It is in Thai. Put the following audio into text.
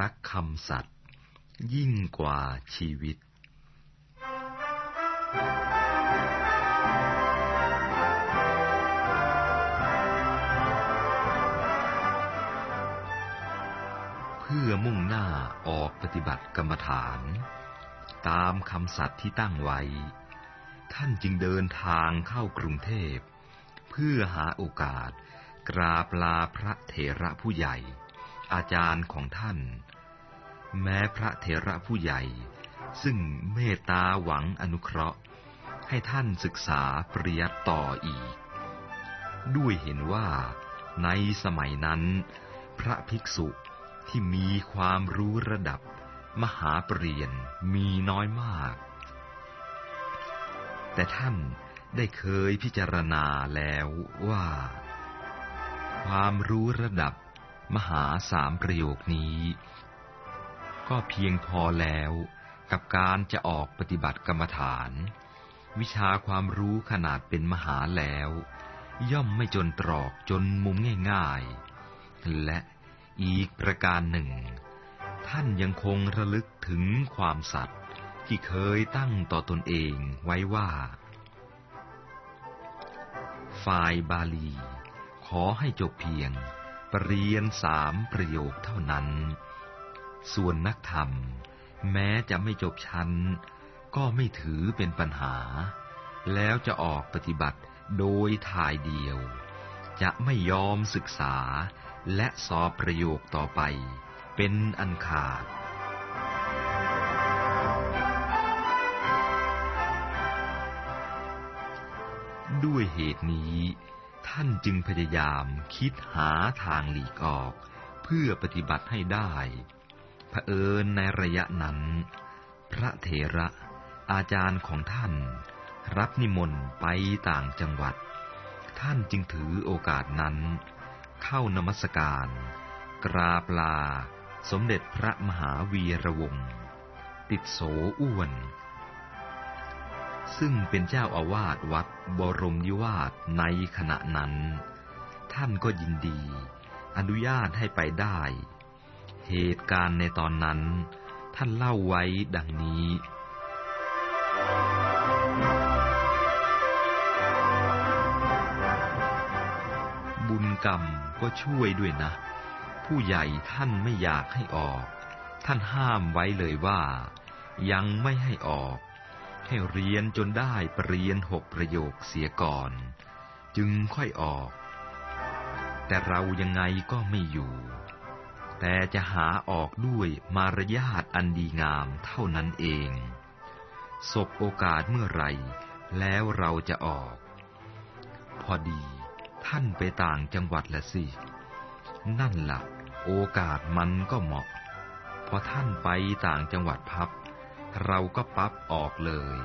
รักคำสัตย์ยิ่งกว่าชีวิต เพื่อมุ่งหน้าออกปฏิบัติกรรมฐาน ตามคำสัตย์ที่ตั้งไว้ ท่านจึงเดินทางเข้ากรุงเทพ เพื่อหาโอกาสกราบลาพระเถระผู้ใหญ่ อาจารย์ของท่าน แม้พระเถระผู้ใหญ่ ซึ่งเมตตาหวังอนุเคราะห์ ให้ท่านศึกษาปริยัติต่ออีก ด้วยเห็นว่าในสมัยนั้น พระภิกษุที่มีความรู้ระดับมหาปรริญญมีน้อยมาก แต่ท่านได้เคยพิจารณาแล้วว่า ความรู้ระดับ มหาสามประโยคนี้ ก็เพียงพอแล้วกับการจะออกปฏิบัติกรรมฐาน วิชาความรู้ขนาดเป็นมหาแล้ว ย่อมไม่จนตรอกจนมุมง่ายๆ และอีกประการหนึ่ง ท่านยังคงระลึกถึงความสัตย์ที่เคยตั้งต่อตนเองไว้ว่า ฝ่ายบาลี ขอให้จบเพียง ปรริญญาสามประโยคเท่านั้น ส่วนนักธรรม แม้จะไม่จบชั้น ก็ไม่ถือเป็นปัญหา แล้วจะออกปฏิบัติโดยถ่ายเดียว จะไม่ยอมศึกษาและสอบประโยคต่อไป เป็นอันขาดด้วยเหตุนี้ ท่านจึงพยายามคิดหาทางหลีกออก เพื่อปฏิบัติให้ได้เผอิญในระยะนั้น พระเถระอาจารย์ของท่าน รับนิมนต์ไปต่างจังหวัด ท่านจึงถือโอกาสนั้น เข้านมัสการ กราบลา สมเด็จพระมหาวีระวงศ์ติดโสอ้วน ซึ่งเป็นเจ้าอาวาสวัดบรมนิวาสในขณะนั้น ท่านก็ยินดี อนุญาตให้ไปได้ เหตุการณ์ในตอนนั้น ท่านเล่าไว้ดังนี้ บุญกรรมก็ช่วยด้วยนะ ผู้ใหญ่ท่านไม่อยากให้ออก ท่านห้ามไว้เลยว่า ยังไม่ให้ออก ให้เรียนจนได้ปรริญญาหกประโยคเสียก่อน จึงค่อยออก แต่เรายังไงก็ไม่อยู่ แต่จะหาออกด้วยมารยาทอันดีงามเท่านั้นเองสบโอกาสเมื่อไรแล้วเราจะออก พอดีท่านไปต่างจังหวัดละสิ นั่นละ่ะ โอกาสมันก็เหมาะ พอท่านไปต่างจังหวัดพับ เราก็ปั๊บออกเลย